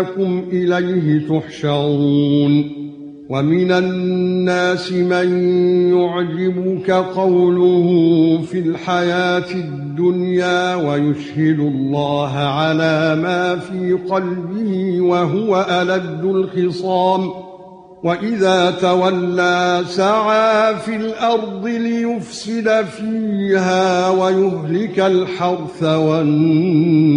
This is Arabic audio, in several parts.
انكم إليه تحشرون ومن الناس من يعجبك قوله في الحياة الدنيا ويشهد الله على ما في قلبه وهو ألد الخصام وإذا تولى سعى في الأرض ليفسد فيها ويهلك الحرث والنسل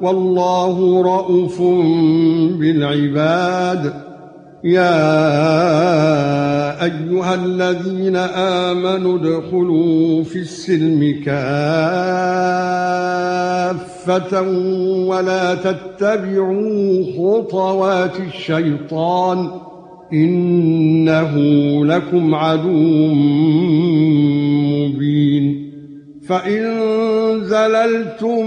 والله رؤوف بالعباد. يا أيها الذين آمنوا ادخلوا في السلم كافة ولا تتبعوا خطوات الشيطان. إنه لكم عدو مبين. فإن زللتم